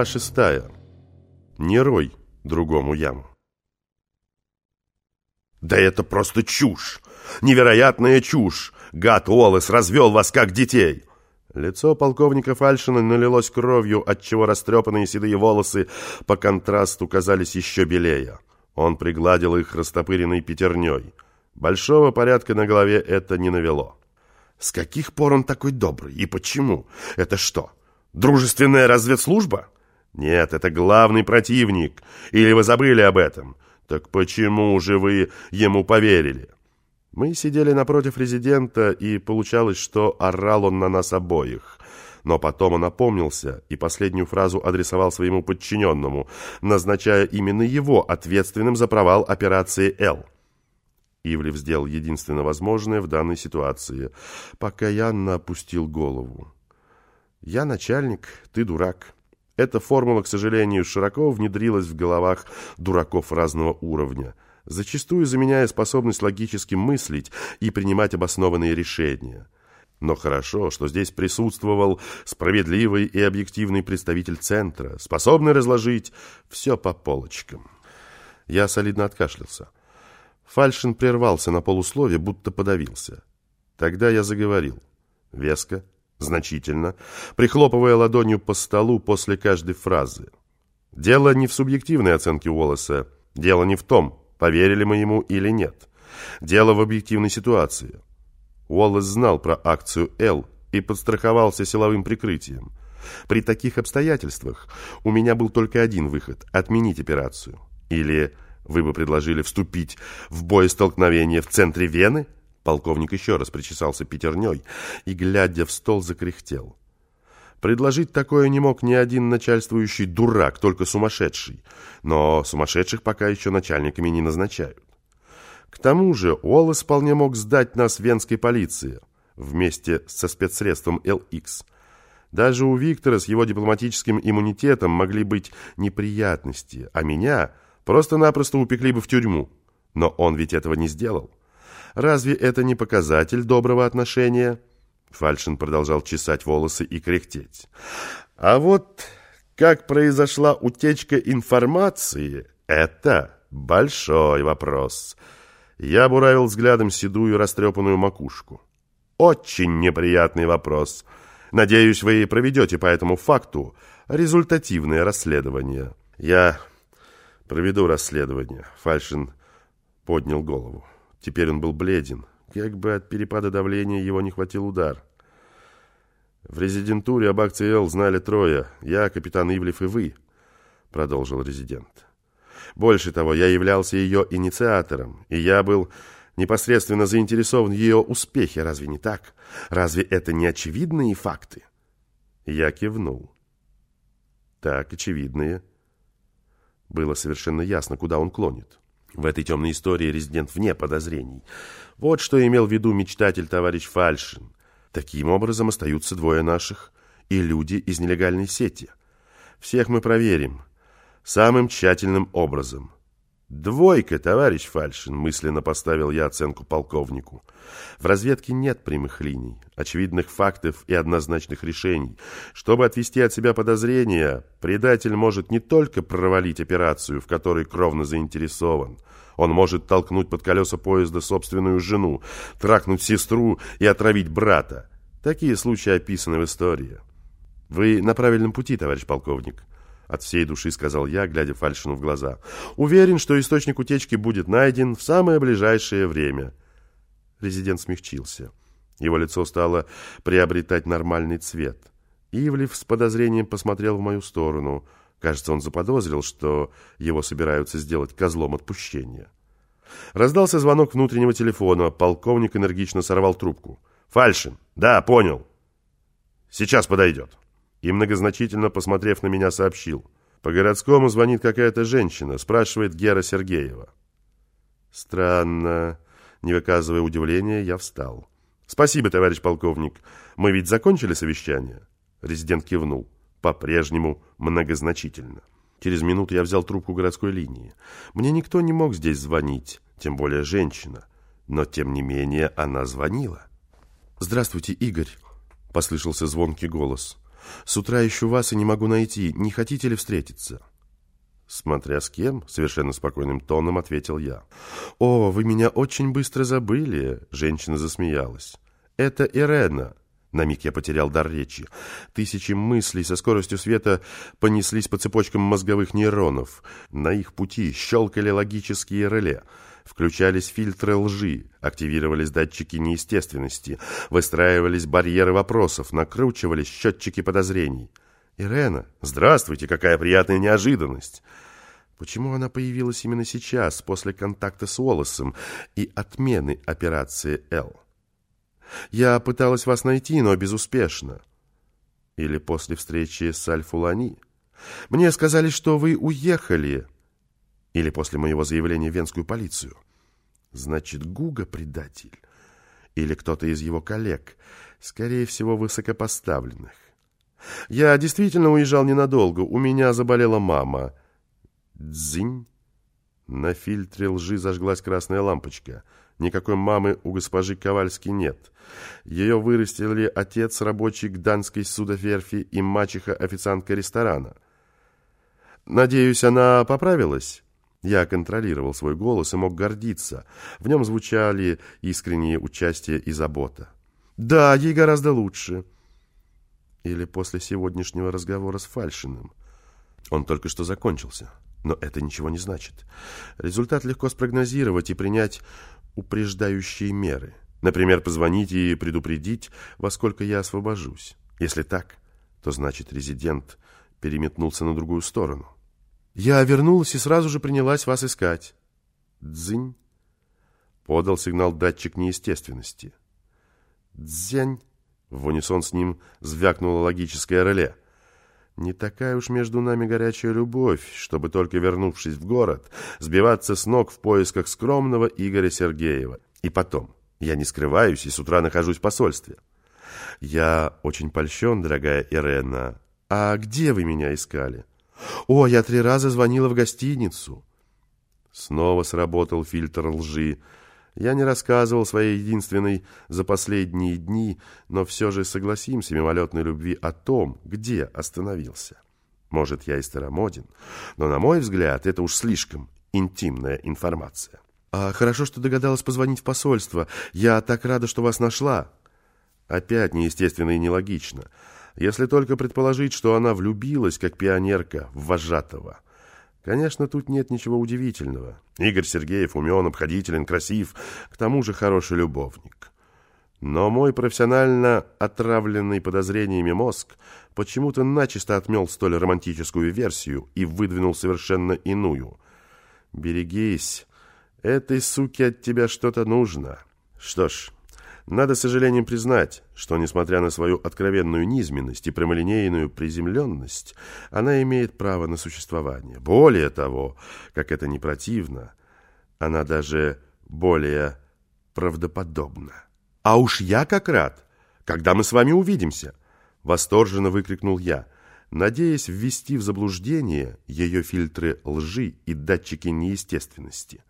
Глава шестая. Не рой другому яму. «Да это просто чушь! Невероятная чушь! Гад Уоллес развел вас как детей!» Лицо полковника Фальшина налилось кровью, отчего растрепанные седые волосы по контрасту казались еще белее. Он пригладил их растопыренной пятерней. Большого порядка на голове это не навело. С каких пор он такой добрый? И почему? Это что, дружественная разведслужба? Нет, это главный противник. Или вы забыли об этом? Так почему же вы ему поверили? Мы сидели напротив резидента, и получалось, что орал он на нас обоих. Но потом он опомнился и последнюю фразу адресовал своему подчиненному, назначая именно его ответственным за провал операции «Л». Ивлев сделал единственно возможное в данной ситуации. Покаянно опустил голову. «Я начальник, ты дурак». Эта формула, к сожалению, широко внедрилась в головах дураков разного уровня, зачастую заменяя способность логически мыслить и принимать обоснованные решения. Но хорошо, что здесь присутствовал справедливый и объективный представитель центра, способный разложить все по полочкам. Я солидно откашлялся. Фальшин прервался на полуслове, будто подавился. Тогда я заговорил. Веско, значительно, прихлопывая ладонью по столу после каждой фразы. Дело не в субъективной оценке Уоллеса, дело не в том, поверили мы ему или нет. Дело в объективной ситуации. Уоллес знал про акцию «Л» и подстраховался силовым прикрытием. При таких обстоятельствах у меня был только один выход – отменить операцию. Или вы бы предложили вступить в боестолкновение в центре Вены – Полковник еще раз причесался пятерней и, глядя в стол, закряхтел. Предложить такое не мог ни один начальствующий дурак, только сумасшедший. Но сумасшедших пока еще начальниками не назначают. К тому же Уоллес вполне мог сдать нас венской полиции вместе со спецсредством LX. Даже у Виктора с его дипломатическим иммунитетом могли быть неприятности, а меня просто-напросто упекли бы в тюрьму. Но он ведь этого не сделал. Разве это не показатель доброго отношения?» Фальшин продолжал чесать волосы и кряхтеть. «А вот как произошла утечка информации, это большой вопрос». Я буравил взглядом седую растрепанную макушку. «Очень неприятный вопрос. Надеюсь, вы проведете по этому факту результативное расследование». «Я проведу расследование», — Фальшин поднял голову. Теперь он был бледен. Как бы от перепада давления его не хватил удар. «В резидентуре об акции «Л» знали трое. Я, капитан Ивлев и вы», — продолжил резидент. «Больше того, я являлся ее инициатором, и я был непосредственно заинтересован в ее успехе. Разве не так? Разве это не очевидные факты?» Я кивнул. «Так, очевидные». Было совершенно ясно, куда он клонит. В этой темной истории резидент вне подозрений. Вот что имел в виду мечтатель товарищ Фальшин. Таким образом остаются двое наших и люди из нелегальной сети. Всех мы проверим. Самым тщательным образом. «Двойка, товарищ Фальшин», — мысленно поставил я оценку полковнику. В разведке нет прямых линий, очевидных фактов и однозначных решений. Чтобы отвести от себя подозрения, предатель может не только провалить операцию, в которой кровно заинтересован, он может толкнуть под колеса поезда собственную жену, тракнуть сестру и отравить брата. Такие случаи описаны в истории. Вы на правильном пути, товарищ полковник. От всей души сказал я, глядя Фальшину в глаза. Уверен, что источник утечки будет найден в самое ближайшее время. Резидент смягчился. Его лицо стало приобретать нормальный цвет. Ивлев с подозрением посмотрел в мою сторону. Кажется, он заподозрил, что его собираются сделать козлом отпущения. Раздался звонок внутреннего телефона. Полковник энергично сорвал трубку. «Фальшин! Да, понял. Сейчас подойдет» и, многозначительно посмотрев на меня, сообщил. По городскому звонит какая-то женщина, спрашивает Гера Сергеева. Странно. Не выказывая удивления, я встал. Спасибо, товарищ полковник. Мы ведь закончили совещание? Резидент кивнул. По-прежнему многозначительно. Через минуту я взял трубку городской линии. Мне никто не мог здесь звонить, тем более женщина. Но, тем не менее, она звонила. «Здравствуйте, Игорь», — послышался звонкий голос. С утра ищу вас и не могу найти. Не хотите ли встретиться?» «Смотря с кем», — совершенно спокойным тоном ответил я. «О, вы меня очень быстро забыли», — женщина засмеялась. «Это Ирена». На миг я потерял дар речи. Тысячи мыслей со скоростью света понеслись по цепочкам мозговых нейронов. На их пути щелкали логические реле. Включались фильтры лжи, активировались датчики неестественности, выстраивались барьеры вопросов, накручивались счетчики подозрений. «Ирена, здравствуйте, какая приятная неожиданность!» Почему она появилась именно сейчас, после контакта с Уоллесом и отмены операции «Л»? Я пыталась вас найти, но безуспешно. Или после встречи с Альфулани. Мне сказали, что вы уехали. Или после моего заявления в венскую полицию. Значит, Гуга предатель. Или кто-то из его коллег, скорее всего, высокопоставленных. Я действительно уезжал ненадолго. У меня заболела мама. Дзинь. На фильтре лжи зажглась красная лампочка. Никакой мамы у госпожи Ковальски нет. Ее вырастили отец, рабочий гданской судоверфи, и мачеха-официантка ресторана. Надеюсь, она поправилась? Я контролировал свой голос и мог гордиться. В нем звучали искренние участие и забота. Да, ей гораздо лучше. Или после сегодняшнего разговора с Фальшиным. Он только что закончился. Но это ничего не значит. Результат легко спрогнозировать и принять упреждающие меры. Например, позвонить и предупредить, во сколько я освобожусь. Если так, то значит резидент переметнулся на другую сторону. Я вернулась и сразу же принялась вас искать. Дзынь. Подал сигнал датчик неестественности. Дзянь. В унисон с ним звякнуло логическое реле. Не такая уж между нами горячая любовь, чтобы только вернувшись в город, сбиваться с ног в поисках скромного Игоря Сергеева. И потом, я не скрываюсь и с утра нахожусь в посольстве. Я очень польщен, дорогая Ирена. А где вы меня искали? О, я три раза звонила в гостиницу. Снова сработал фильтр лжи. Я не рассказывал своей единственной за последние дни, но все же согласимся мимолетной любви о том, где остановился. Может, я и старомоден, но, на мой взгляд, это уж слишком интимная информация. А хорошо, что догадалась позвонить в посольство. Я так рада, что вас нашла. Опять неестественно и нелогично. Если только предположить, что она влюбилась, как пионерка, в вожатого. Конечно, тут нет ничего удивительного. Игорь Сергеев умен, обходителен, красив, к тому же хороший любовник. Но мой профессионально отравленный подозрениями мозг почему-то начисто отмел столь романтическую версию и выдвинул совершенно иную. «Берегись, этой суке от тебя что-то нужно». Что ж, надо с сожалением признать, что, несмотря на свою откровенную низменность и прямолинейную приземленность, она имеет право на существование. Более того, как это не противно, она даже более правдоподобна. «А уж я как рад, когда мы с вами увидимся!» Восторженно выкрикнул я, надеясь ввести в заблуждение ее фильтры лжи и датчики неестественности.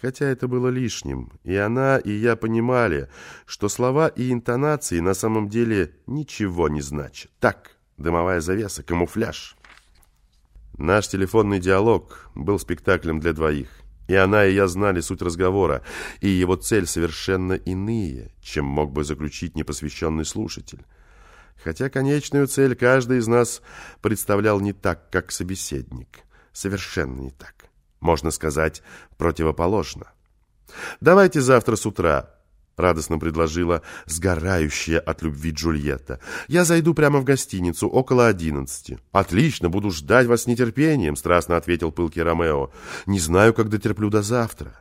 Хотя это было лишним, и она, и я понимали, что слова и интонации на самом деле ничего не значат. Так, дымовая завеса, камуфляж. Наш телефонный диалог был спектаклем для двоих. И она, и я знали суть разговора, и его цель совершенно иные, чем мог бы заключить непосвященный слушатель. Хотя конечную цель каждый из нас представлял не так, как собеседник. Совершенно не так можно сказать, противоположно. «Давайте завтра с утра», — радостно предложила сгорающая от любви Джульетта. «Я зайду прямо в гостиницу около одиннадцати». «Отлично, буду ждать вас с нетерпением», — страстно ответил пылкий Ромео. «Не знаю, как дотерплю до завтра».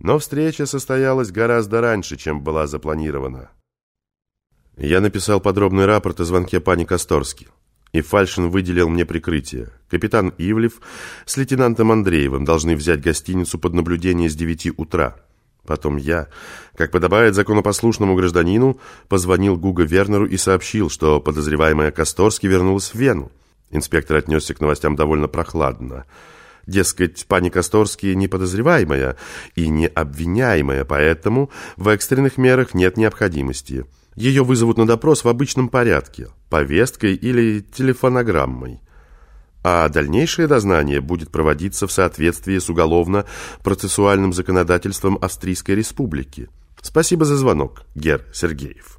Но встреча состоялась гораздо раньше, чем была запланирована. Я написал подробный рапорт о звонке пани Косторски и Фальшин выделил мне прикрытие. Капитан Ивлев с лейтенантом Андреевым должны взять гостиницу под наблюдение с девяти утра. Потом я, как подобает законопослушному гражданину, позвонил Гуга Вернеру и сообщил, что подозреваемая Косторски вернулась в Вену. Инспектор отнесся к новостям довольно прохладно. Дескать, пани Косторски не подозреваемая и не обвиняемая, поэтому в экстренных мерах нет необходимости. Ее вызовут на допрос в обычном порядке, повесткой или телефонограммой. А дальнейшее дознание будет проводиться в соответствии с уголовно-процессуальным законодательством Австрийской Республики. Спасибо за звонок, Гер Сергеев.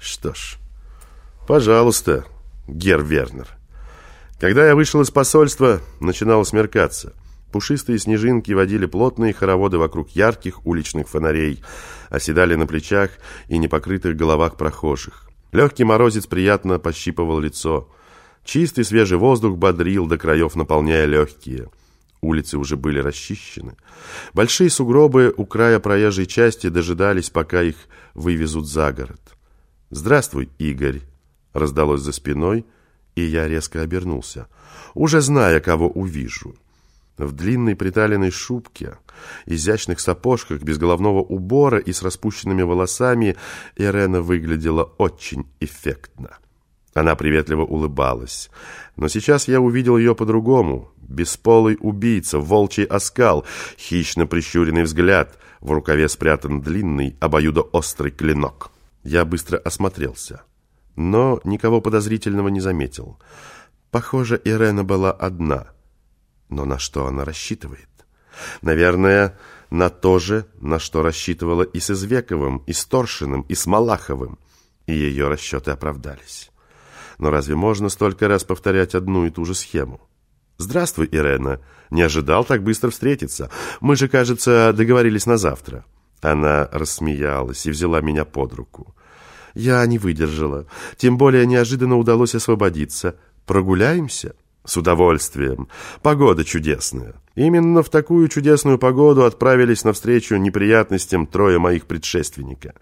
Что ж, пожалуйста, Гер Вернер. Когда я вышел из посольства, начинало смеркаться. Пушистые снежинки водили плотные хороводы вокруг ярких уличных фонарей, оседали на плечах и непокрытых головах прохожих. Легкий морозец приятно пощипывал лицо. Чистый свежий воздух бодрил до краев, наполняя легкие. Улицы уже были расчищены. Большие сугробы у края проезжей части дожидались, пока их вывезут за город. «Здравствуй, Игорь!» раздалось за спиной – и я резко обернулся, уже зная, кого увижу. В длинной приталенной шубке, изящных сапожках, без головного убора и с распущенными волосами Ирена выглядела очень эффектно. Она приветливо улыбалась. Но сейчас я увидел ее по-другому. Бесполый убийца, волчий оскал, хищно прищуренный взгляд. В рукаве спрятан длинный, обоюдоострый клинок. Я быстро осмотрелся но никого подозрительного не заметил. Похоже, Ирена была одна. Но на что она рассчитывает? Наверное, на то же, на что рассчитывала и с Извековым, и с Торшиным, и с Малаховым. И ее расчеты оправдались. Но разве можно столько раз повторять одну и ту же схему? «Здравствуй, Ирена. Не ожидал так быстро встретиться. Мы же, кажется, договорились на завтра». Она рассмеялась и взяла меня под руку. Я не выдержала. Тем более неожиданно удалось освободиться. Прогуляемся? С удовольствием. Погода чудесная. Именно в такую чудесную погоду отправились навстречу неприятностям трое моих предшественника.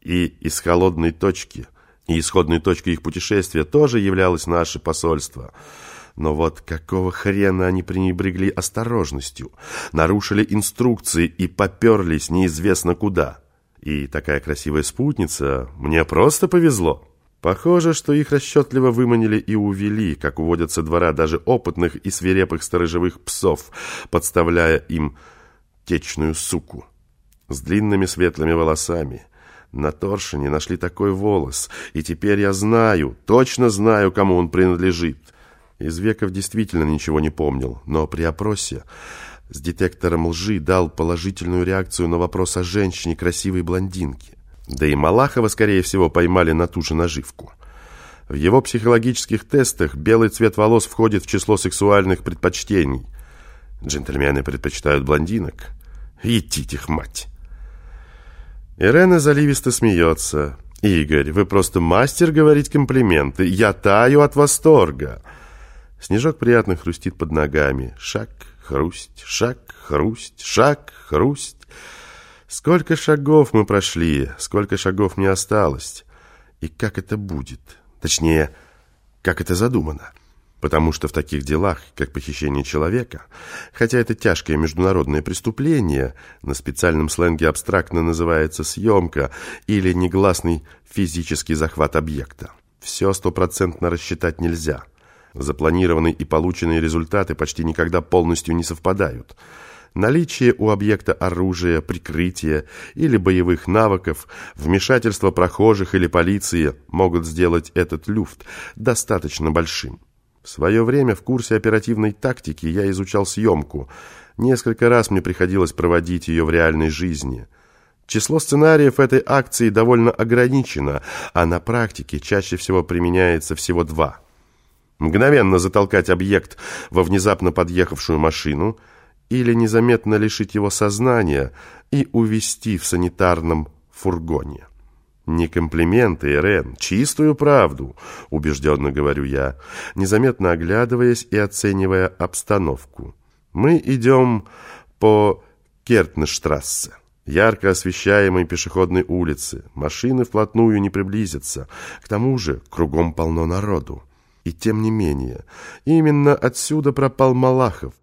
И из холодной точки, и исходной точкой их путешествия тоже являлось наше посольство. Но вот какого хрена они пренебрегли осторожностью, нарушили инструкции и поперлись неизвестно куда. И такая красивая спутница, мне просто повезло. Похоже, что их расчетливо выманили и увели, как уводят со двора даже опытных и свирепых сторожевых псов, подставляя им течную суку. С длинными светлыми волосами. На торшине нашли такой волос, и теперь я знаю, точно знаю, кому он принадлежит. Из веков действительно ничего не помнил, но при опросе с детектором лжи дал положительную реакцию на вопрос о женщине красивой блондинки. Да и Малахова, скорее всего, поймали на ту же наживку. В его психологических тестах белый цвет волос входит в число сексуальных предпочтений. Джентльмены предпочитают блондинок. Идите их мать. Ирена заливисто смеется. «Игорь, вы просто мастер говорить комплименты. Я таю от восторга». Снежок приятно хрустит под ногами. Шаг, Хрусть, шаг, хрусть, шаг, хрусть. Сколько шагов мы прошли, сколько шагов не осталось. И как это будет? Точнее, как это задумано? Потому что в таких делах, как похищение человека, хотя это тяжкое международное преступление, на специальном сленге абстрактно называется съемка или негласный физический захват объекта, все стопроцентно рассчитать нельзя – Запланированные и полученные результаты почти никогда полностью не совпадают. Наличие у объекта оружия, прикрытия или боевых навыков, вмешательство прохожих или полиции могут сделать этот люфт достаточно большим. В свое время в курсе оперативной тактики я изучал съемку. Несколько раз мне приходилось проводить ее в реальной жизни. Число сценариев этой акции довольно ограничено, а на практике чаще всего применяется всего два – мгновенно затолкать объект во внезапно подъехавшую машину или незаметно лишить его сознания и увезти в санитарном фургоне. «Не комплименты, Ирен, чистую правду», — убежденно говорю я, незаметно оглядываясь и оценивая обстановку. «Мы идем по Кертнештрассе, ярко освещаемой пешеходной улице. Машины вплотную не приблизятся. К тому же кругом полно народу. И тем не менее, именно отсюда пропал Малахов.